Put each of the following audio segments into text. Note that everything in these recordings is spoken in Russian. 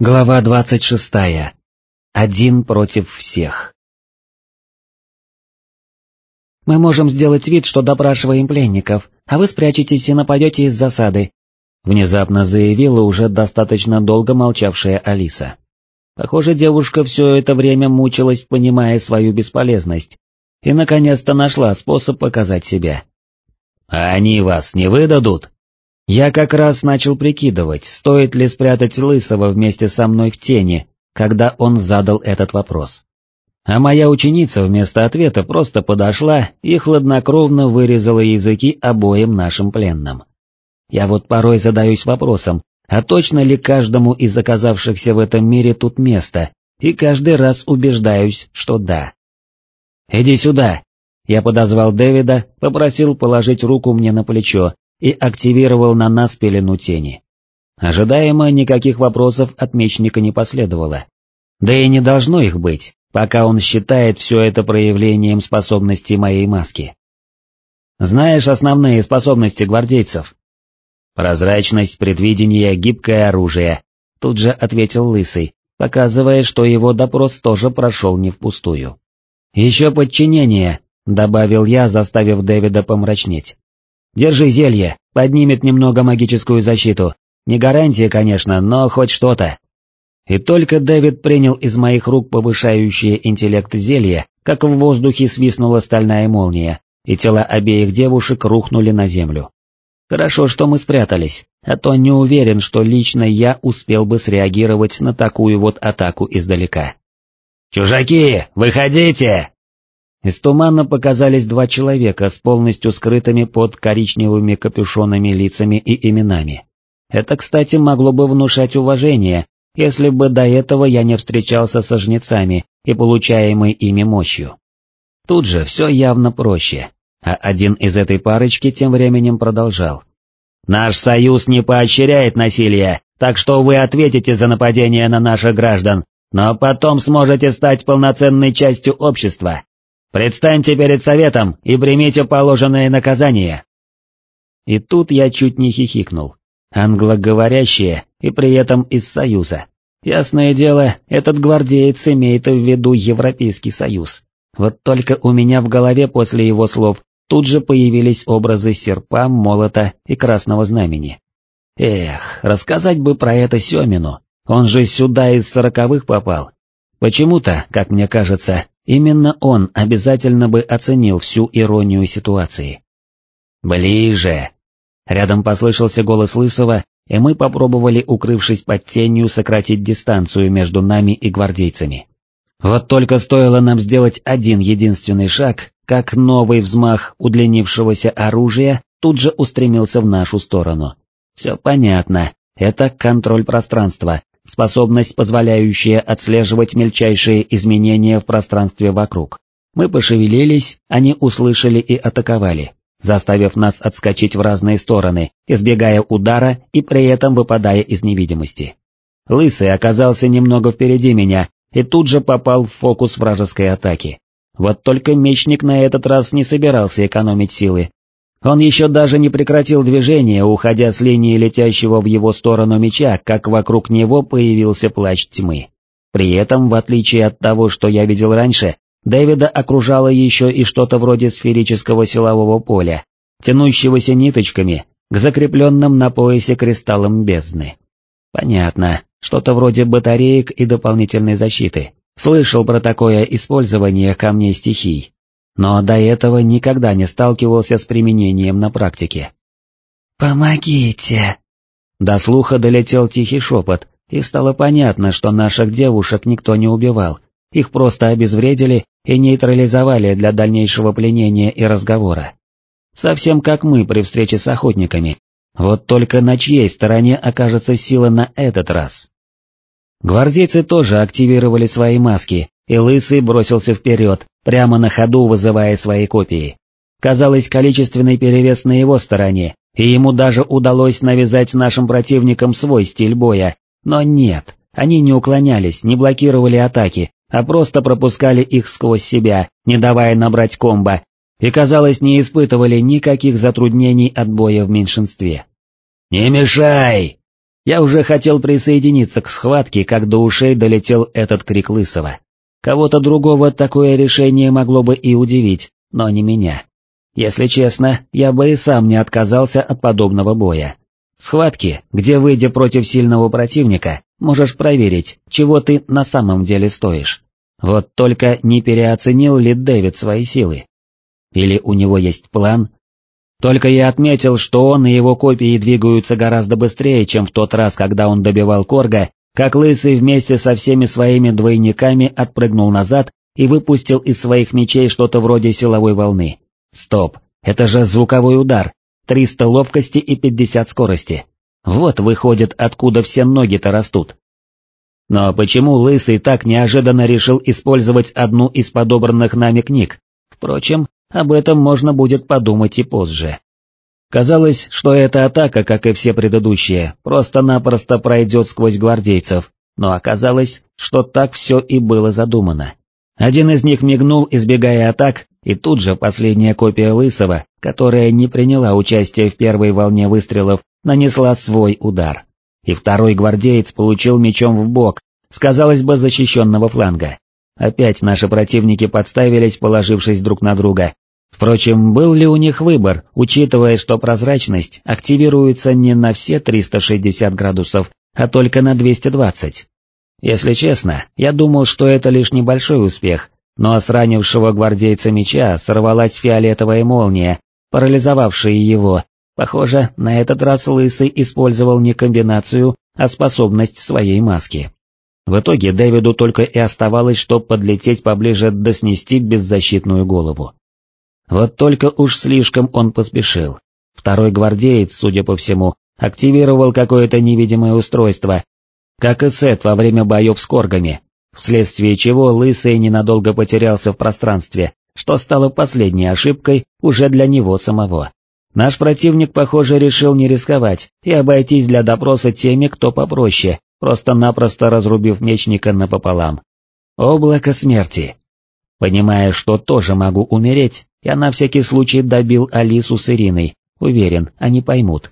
Глава двадцать шестая. Один против всех. «Мы можем сделать вид, что допрашиваем пленников, а вы спрячетесь и нападете из засады», внезапно заявила уже достаточно долго молчавшая Алиса. Похоже, девушка все это время мучилась, понимая свою бесполезность, и наконец-то нашла способ показать себя. «А они вас не выдадут?» Я как раз начал прикидывать, стоит ли спрятать Лысого вместе со мной в тени, когда он задал этот вопрос. А моя ученица вместо ответа просто подошла и хладнокровно вырезала языки обоим нашим пленным. Я вот порой задаюсь вопросом, а точно ли каждому из оказавшихся в этом мире тут место, и каждый раз убеждаюсь, что да. «Иди сюда!» Я подозвал Дэвида, попросил положить руку мне на плечо и активировал на нас пелену тени. Ожидаемо никаких вопросов от мечника не последовало. Да и не должно их быть, пока он считает все это проявлением способности моей маски. Знаешь основные способности гвардейцев? Прозрачность, предвидение, гибкое оружие, тут же ответил Лысый, показывая, что его допрос тоже прошел не впустую. Еще подчинение, добавил я, заставив Дэвида помрачнеть. Держи зелье, поднимет немного магическую защиту. Не гарантия, конечно, но хоть что-то. И только Дэвид принял из моих рук повышающее интеллект зелье, как в воздухе свистнула стальная молния, и тела обеих девушек рухнули на землю. Хорошо, что мы спрятались, а то не уверен, что лично я успел бы среагировать на такую вот атаку издалека. «Чужаки, выходите!» Из тумана показались два человека с полностью скрытыми под коричневыми капюшонами лицами и именами. Это, кстати, могло бы внушать уважение, если бы до этого я не встречался со жнецами и получаемой ими мощью. Тут же все явно проще, а один из этой парочки тем временем продолжал. «Наш союз не поощряет насилие, так что вы ответите за нападение на наших граждан, но потом сможете стать полноценной частью общества, Предстаньте перед советом и примите положенное наказание. И тут я чуть не хихикнул. Англоговорящие и при этом из Союза. Ясное дело, этот гвардеец имеет в виду Европейский Союз. Вот только у меня в голове после его слов тут же появились образы серпа, молота и красного знамени. Эх, рассказать бы про это Семину, он же сюда из сороковых попал. Почему-то, как мне кажется, Именно он обязательно бы оценил всю иронию ситуации. «Ближе!» Рядом послышался голос Лысого, и мы попробовали, укрывшись под тенью, сократить дистанцию между нами и гвардейцами. Вот только стоило нам сделать один единственный шаг, как новый взмах удлинившегося оружия тут же устремился в нашу сторону. Все понятно, это контроль пространства, способность, позволяющая отслеживать мельчайшие изменения в пространстве вокруг. Мы пошевелились, они услышали и атаковали, заставив нас отскочить в разные стороны, избегая удара и при этом выпадая из невидимости. Лысый оказался немного впереди меня и тут же попал в фокус вражеской атаки. Вот только мечник на этот раз не собирался экономить силы, он еще даже не прекратил движение, уходя с линии летящего в его сторону меча, как вокруг него появился плащ тьмы. При этом, в отличие от того, что я видел раньше, Дэвида окружало еще и что-то вроде сферического силового поля, тянущегося ниточками к закрепленным на поясе кристаллам бездны. Понятно, что-то вроде батареек и дополнительной защиты. Слышал про такое использование камней стихий, но до этого никогда не сталкивался с применением на практике. «Помогите!» До слуха долетел тихий шепот, и стало понятно, что наших девушек никто не убивал, их просто обезвредили и нейтрализовали для дальнейшего пленения и разговора. Совсем как мы при встрече с охотниками, вот только на чьей стороне окажется сила на этот раз. Гвардейцы тоже активировали свои маски, и Лысый бросился вперед, прямо на ходу вызывая свои копии. Казалось, количественный перевес на его стороне, и ему даже удалось навязать нашим противникам свой стиль боя, но нет, они не уклонялись, не блокировали атаки, а просто пропускали их сквозь себя, не давая набрать комбо, и, казалось, не испытывали никаких затруднений от боя в меньшинстве. «Не мешай!» Я уже хотел присоединиться к схватке, как до ушей долетел этот крик Лысого. Кого-то другого такое решение могло бы и удивить, но не меня. Если честно, я бы и сам не отказался от подобного боя. Схватки, где, выйдя против сильного противника, можешь проверить, чего ты на самом деле стоишь. Вот только не переоценил ли Дэвид свои силы? Или у него есть план? Только я отметил, что он и его копии двигаются гораздо быстрее, чем в тот раз, когда он добивал Корга, как Лысый вместе со всеми своими двойниками отпрыгнул назад и выпустил из своих мечей что-то вроде силовой волны. Стоп, это же звуковой удар, 300 ловкости и 50 скорости. Вот выходит, откуда все ноги-то растут. Но почему Лысый так неожиданно решил использовать одну из подобранных нами книг? Впрочем, об этом можно будет подумать и позже. Казалось, что эта атака, как и все предыдущие, просто-напросто пройдет сквозь гвардейцев, но оказалось, что так все и было задумано. Один из них мигнул, избегая атак, и тут же последняя копия Лысого, которая не приняла участие в первой волне выстрелов, нанесла свой удар. И второй гвардеец получил мечом в бок, сказалось бы защищенного фланга. Опять наши противники подставились, положившись друг на друга. Впрочем, был ли у них выбор, учитывая, что прозрачность активируется не на все 360 градусов, а только на 220? Если честно, я думал, что это лишь небольшой успех, но с ранившего гвардейца меча сорвалась фиолетовая молния, парализовавшая его. Похоже, на этот раз Лысый использовал не комбинацию, а способность своей маски. В итоге Дэвиду только и оставалось, что подлететь поближе да снести беззащитную голову. Вот только уж слишком он поспешил. Второй гвардеец, судя по всему, активировал какое-то невидимое устройство, как и Сет во время боев с коргами, вследствие чего Лысый ненадолго потерялся в пространстве, что стало последней ошибкой уже для него самого. Наш противник, похоже, решил не рисковать и обойтись для допроса теми, кто попроще, просто-напросто разрубив мечника напополам. Облако смерти. Понимая, что тоже могу умереть, я на всякий случай добил Алису с Ириной, уверен, они поймут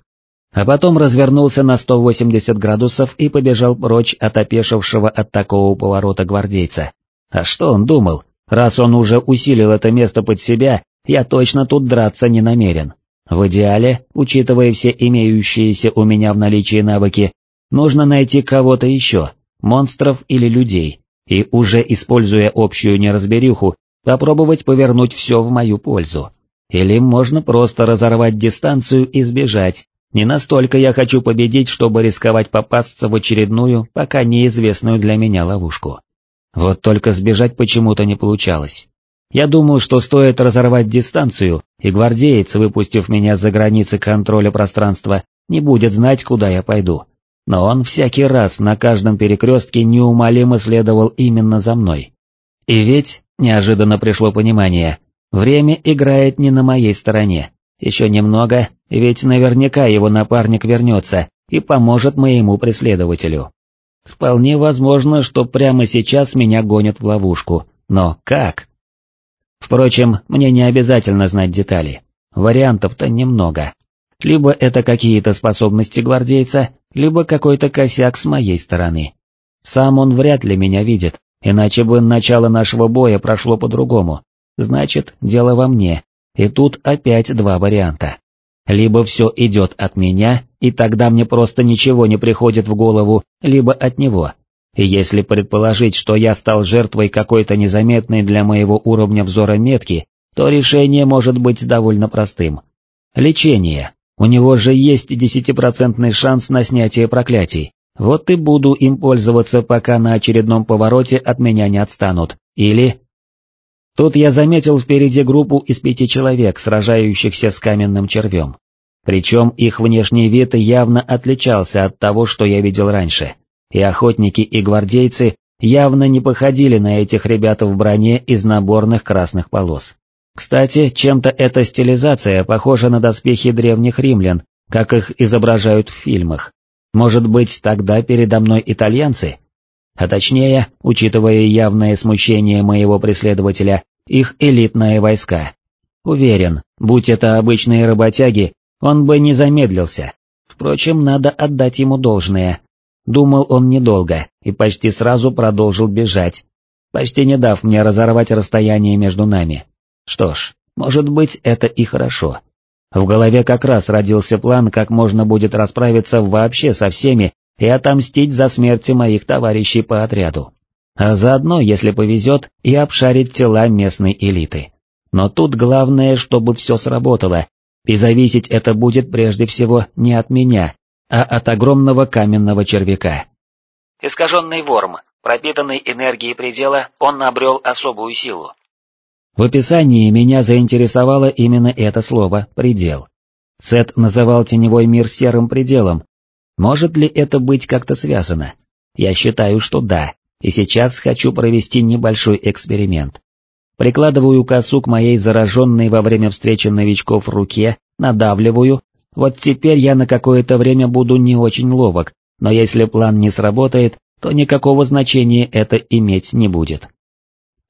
а потом развернулся на 180 градусов и побежал прочь от опешившего от такого поворота гвардейца. А что он думал? Раз он уже усилил это место под себя, я точно тут драться не намерен. В идеале, учитывая все имеющиеся у меня в наличии навыки, нужно найти кого-то еще, монстров или людей, и уже используя общую неразберюху, попробовать повернуть все в мою пользу. Или можно просто разорвать дистанцию и сбежать, не настолько я хочу победить, чтобы рисковать попасться в очередную, пока неизвестную для меня ловушку. Вот только сбежать почему-то не получалось. Я думал, что стоит разорвать дистанцию, и гвардеец, выпустив меня за границы контроля пространства, не будет знать, куда я пойду. Но он всякий раз на каждом перекрестке неумолимо следовал именно за мной. И ведь, неожиданно пришло понимание, время играет не на моей стороне. Еще немного, ведь наверняка его напарник вернется и поможет моему преследователю. Вполне возможно, что прямо сейчас меня гонят в ловушку, но как? Впрочем, мне не обязательно знать детали, вариантов-то немного. Либо это какие-то способности гвардейца, либо какой-то косяк с моей стороны. Сам он вряд ли меня видит, иначе бы начало нашего боя прошло по-другому. Значит, дело во мне, и тут опять два варианта. Либо все идет от меня, и тогда мне просто ничего не приходит в голову, либо от него. И если предположить, что я стал жертвой какой-то незаметной для моего уровня взора метки, то решение может быть довольно простым. Лечение. У него же есть десятипроцентный шанс на снятие проклятий. Вот и буду им пользоваться, пока на очередном повороте от меня не отстанут. Или Тут я заметил впереди группу из пяти человек, сражающихся с каменным червем. Причем их внешний вид явно отличался от того, что я видел раньше, и охотники и гвардейцы явно не походили на этих ребят в броне из наборных красных полос. Кстати, чем-то эта стилизация похожа на доспехи древних римлян, как их изображают в фильмах. Может быть, тогда передо мной итальянцы? а точнее, учитывая явное смущение моего преследователя, их элитные войска. Уверен, будь это обычные работяги, он бы не замедлился. Впрочем, надо отдать ему должное. Думал он недолго и почти сразу продолжил бежать, почти не дав мне разорвать расстояние между нами. Что ж, может быть, это и хорошо. В голове как раз родился план, как можно будет расправиться вообще со всеми и отомстить за смерти моих товарищей по отряду. А заодно, если повезет, и обшарить тела местной элиты. Но тут главное, чтобы все сработало, и зависеть это будет прежде всего не от меня, а от огромного каменного червяка. Искаженный ворм, пропитанный энергией предела, он обрел особую силу. В описании меня заинтересовало именно это слово «предел». Сет называл теневой мир серым пределом. Может ли это быть как-то связано? Я считаю, что да, и сейчас хочу провести небольшой эксперимент. Прикладываю косу к моей зараженной во время встречи новичков руке, надавливаю, вот теперь я на какое-то время буду не очень ловок, но если план не сработает, то никакого значения это иметь не будет.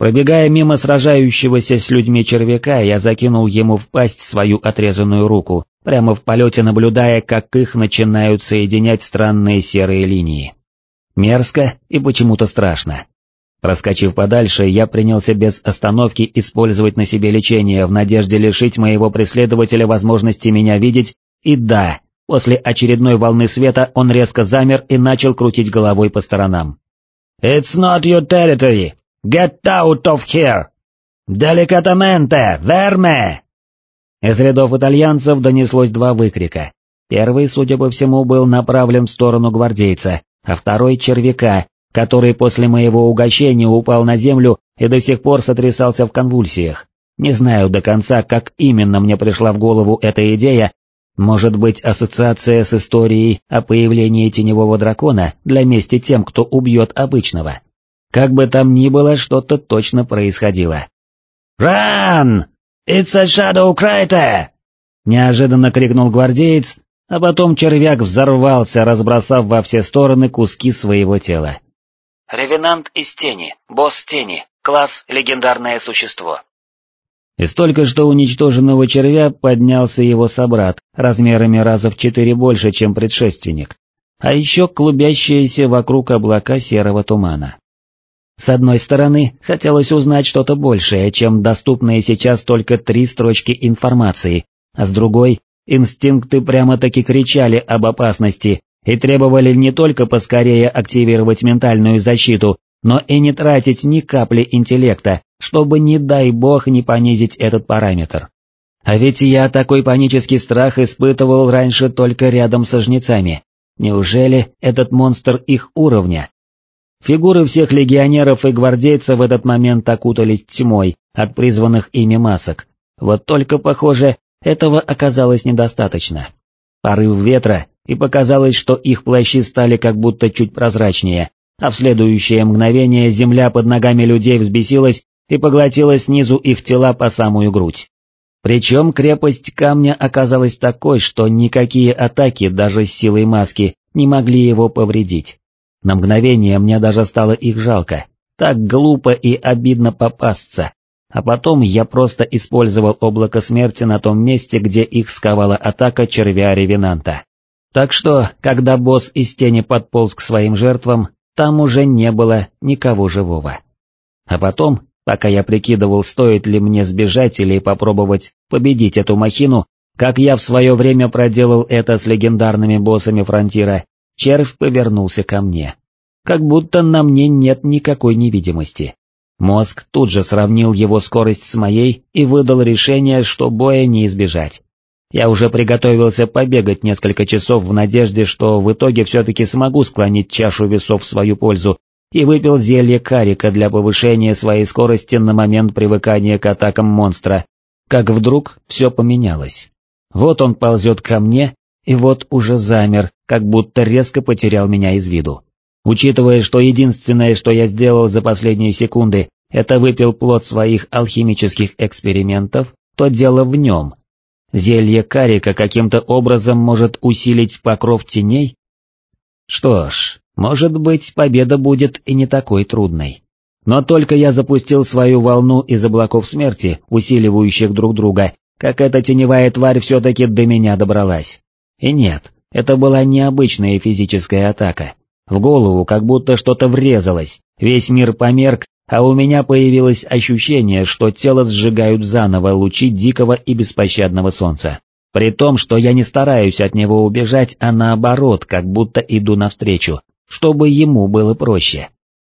Пробегая мимо сражающегося с людьми червяка, я закинул ему в пасть свою отрезанную руку, прямо в полете наблюдая, как их начинают соединять странные серые линии. Мерзко и почему-то страшно. Проскочив подальше, я принялся без остановки использовать на себе лечение в надежде лишить моего преследователя возможности меня видеть, и да, после очередной волны света он резко замер и начал крутить головой по сторонам. «It's not your territory! Get out of here! Delicatamente! Verme!» Из рядов итальянцев донеслось два выкрика. Первый, судя по всему, был направлен в сторону гвардейца, а второй — червяка, который после моего угощения упал на землю и до сих пор сотрясался в конвульсиях. Не знаю до конца, как именно мне пришла в голову эта идея, может быть ассоциация с историей о появлении теневого дракона для мести тем, кто убьет обычного. Как бы там ни было, что-то точно происходило. «Run! It's a shadow crater!» Неожиданно крикнул гвардеец, а потом червяк взорвался, разбросав во все стороны куски своего тела. Ревенант из тени, босс тени, класс легендарное существо. Из только что уничтоженного червя поднялся его собрат, размерами раза в четыре больше, чем предшественник, а еще клубящиеся вокруг облака серого тумана. С одной стороны, хотелось узнать что-то большее, чем доступные сейчас только три строчки информации, а с другой, инстинкты прямо-таки кричали об опасности и требовали не только поскорее активировать ментальную защиту, но и не тратить ни капли интеллекта, чтобы не дай бог не понизить этот параметр. А ведь я такой панический страх испытывал раньше только рядом со жнецами. Неужели этот монстр их уровня? Фигуры всех легионеров и гвардейцев в этот момент окутались тьмой от призванных ими масок. Вот только, похоже, этого оказалось недостаточно. Порыв ветра, и показалось, что их плащи стали как будто чуть прозрачнее, а в следующее мгновение земля под ногами людей взбесилась и поглотила снизу их тела по самую грудь. Причем крепость камня оказалась такой, что никакие атаки даже с силой маски не могли его повредить. На мгновение мне даже стало их жалко, так глупо и обидно попасться, а потом я просто использовал облако смерти на том месте, где их сковала атака червя-ревенанта. Так что, когда босс из тени подполз к своим жертвам, там уже не было никого живого. А потом, пока я прикидывал, стоит ли мне сбежать или попробовать победить эту махину, как я в свое время проделал это с легендарными боссами фронтира, червь повернулся ко мне. Как будто на мне нет никакой невидимости. Мозг тут же сравнил его скорость с моей и выдал решение, что боя не избежать. Я уже приготовился побегать несколько часов в надежде, что в итоге все-таки смогу склонить чашу весов в свою пользу, и выпил зелье карика для повышения своей скорости на момент привыкания к атакам монстра, как вдруг все поменялось. Вот он ползет ко мне, и вот уже замер, как будто резко потерял меня из виду. Учитывая, что единственное, что я сделал за последние секунды, это выпил плод своих алхимических экспериментов, то дело в нем, Зелье карика каким-то образом может усилить покров теней? Что ж, может быть, победа будет и не такой трудной. Но только я запустил свою волну из облаков смерти, усиливающих друг друга, как эта теневая тварь все-таки до меня добралась. И нет, Это была необычная физическая атака. В голову как будто что-то врезалось, весь мир померк, а у меня появилось ощущение, что тело сжигают заново лучи дикого и беспощадного солнца. При том, что я не стараюсь от него убежать, а наоборот, как будто иду навстречу, чтобы ему было проще.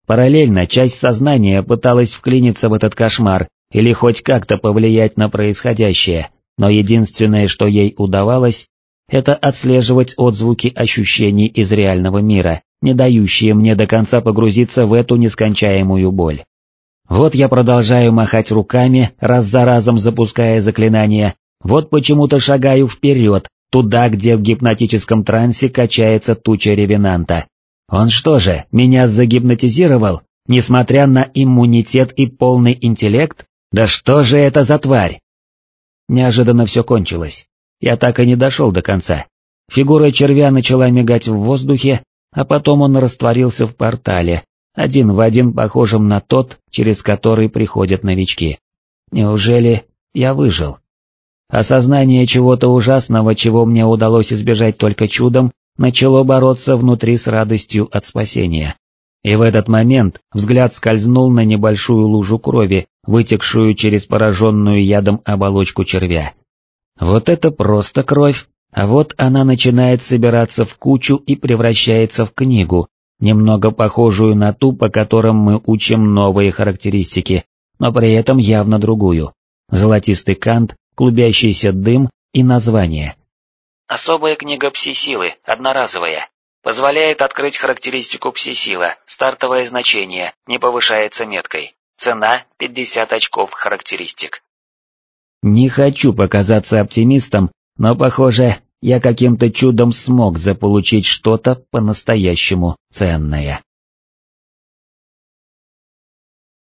Параллельно часть сознания пыталась вклиниться в этот кошмар или хоть как-то повлиять на происходящее, но единственное, что ей удавалось, это отслеживать отзвуки ощущений из реального мира, не дающие мне до конца погрузиться в эту нескончаемую боль. Вот я продолжаю махать руками, раз за разом запуская заклинания, вот почему-то шагаю вперед, туда, где в гипнотическом трансе качается туча ревенанта. Он что же, меня загипнотизировал, несмотря на иммунитет и полный интеллект? Да что же это за тварь? Неожиданно все кончилось. Я так и не дошел до конца. Фигура червя начала мигать в воздухе, а потом он растворился в портале, один в один похожим на тот, через который приходят новички. Неужели я выжил? Осознание чего-то ужасного, чего мне удалось избежать только чудом, начало бороться внутри с радостью от спасения. И в этот момент взгляд скользнул на небольшую лужу крови, вытекшую через пораженную ядом оболочку червя. Вот это просто кровь, а вот она начинает собираться в кучу и превращается в книгу, немного похожую на ту, по которым мы учим новые характеристики, но при этом явно другую. Золотистый кант, клубящийся дым и название. Особая книга пси-силы, одноразовая. Позволяет открыть характеристику пси-сила, стартовое значение, не повышается меткой. Цена 50 очков характеристик. Не хочу показаться оптимистом, но, похоже, я каким-то чудом смог заполучить что-то по-настоящему ценное.